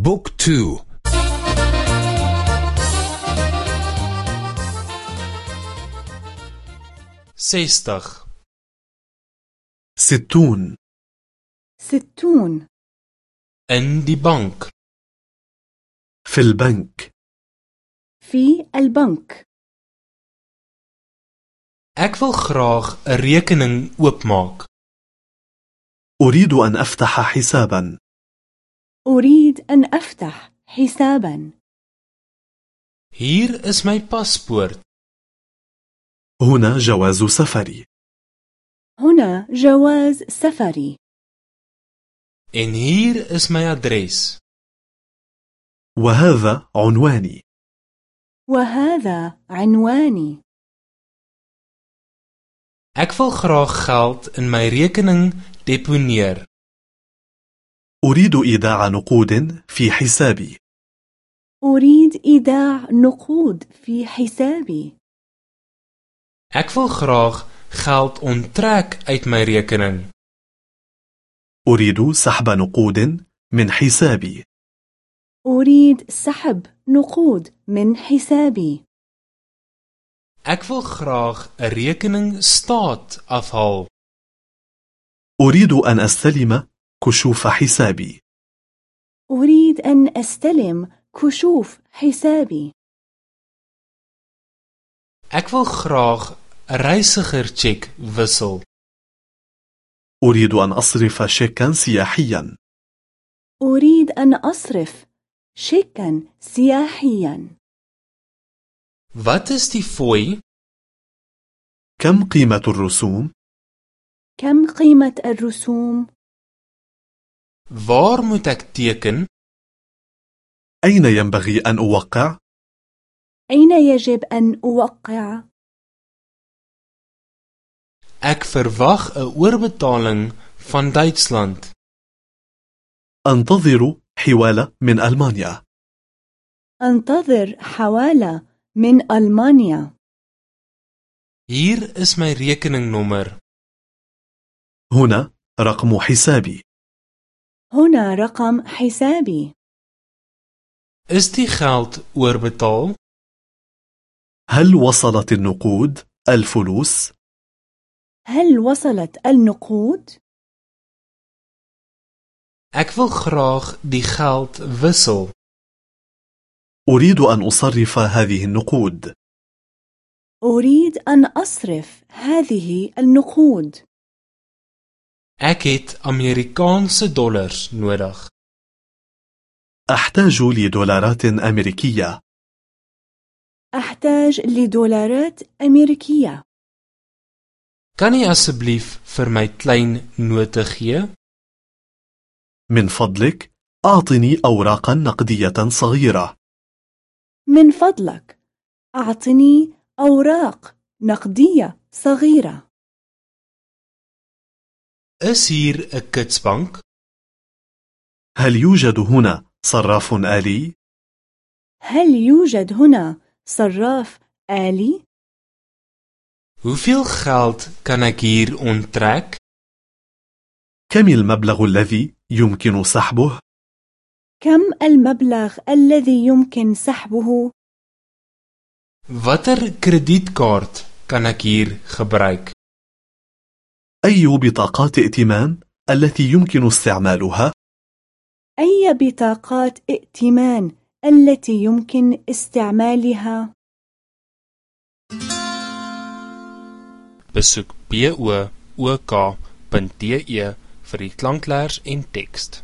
بوك تو. سيستخ ستون. ستون. die bank في البنك. في البنك. Ek wil graag 'n rekening oopmaak. أريد أن أفتح حسابا. أريد أن أفتح حسابا. Hier is my paspoort. هنا جواز سفري. هنا جواز سفري. En hier is my adres. وهذا عنواني. وهذا عنواني. Ek wil graag geld in my rekening. أريد إيداع نقود في حسابي أريد إيداع نقود في حسابي Ek wil graag geld onttrek uit my rekening. أريد سحب نقود من حسابي أريد سحب نقود من حسابي Ek wil graag 'n rekening staat afhaal. أريد أن أستلم كشوف حسابي أريد أن أستلم كشوف حسابي Ek wil graag 'n reisigertjek wissel. أريد أن أصرف شيكا سياحيا أريد أن أصرف شيكا سياحيا Wat is die fooi? كم قيمة الرسوم؟ كم قيمة الرسوم؟ Waar moet ek teken? أين ينبغي أن أوقع؟ أين يجب أن أوقع؟ Ek verwag 'n oorbetaling van Duitsland. أنتظر حوالة من ألمانيا أنتظر حوالة من ألمانيا Hier is my rekeningnommer. هنا رقم حسابي هنا رقم حسابي Is die geld oorbetaal? هل وصلت النقود الفلوس؟ هل وصلت النقود؟ Ek wil graag die geld wissel. أريد أن أصرف هذه النقود أريد أن أصرف هذه النقود Ek het Amerikaanse dollars nodig. أحتاج لدولارات أمريكية أحتاج لدولارات أمريكية Kan jy asseblief vir my klein note gee? من فضلك أعطني أوراقا نقدية صغيرة من فضلك أعطني أوراق نقدية صغيرة أسير الكتسبانك؟ هل يوجد هنا صراف آلي؟ هل يوجد هنا صراف آلي؟ Hoeveel geld kan ik hier onttrek? كم المبلغ الذي يمكن سحبه؟ كم المبلغ الذي يمكن سحبه؟ Watter kredietkaart kan ik hier gebruik? أي بطاقات ائتمان التي يمكن استعمالها؟ أي بطاقات ائتمان التي يمكن استعمالها؟ Besoek book.de vir die klankleers en teks.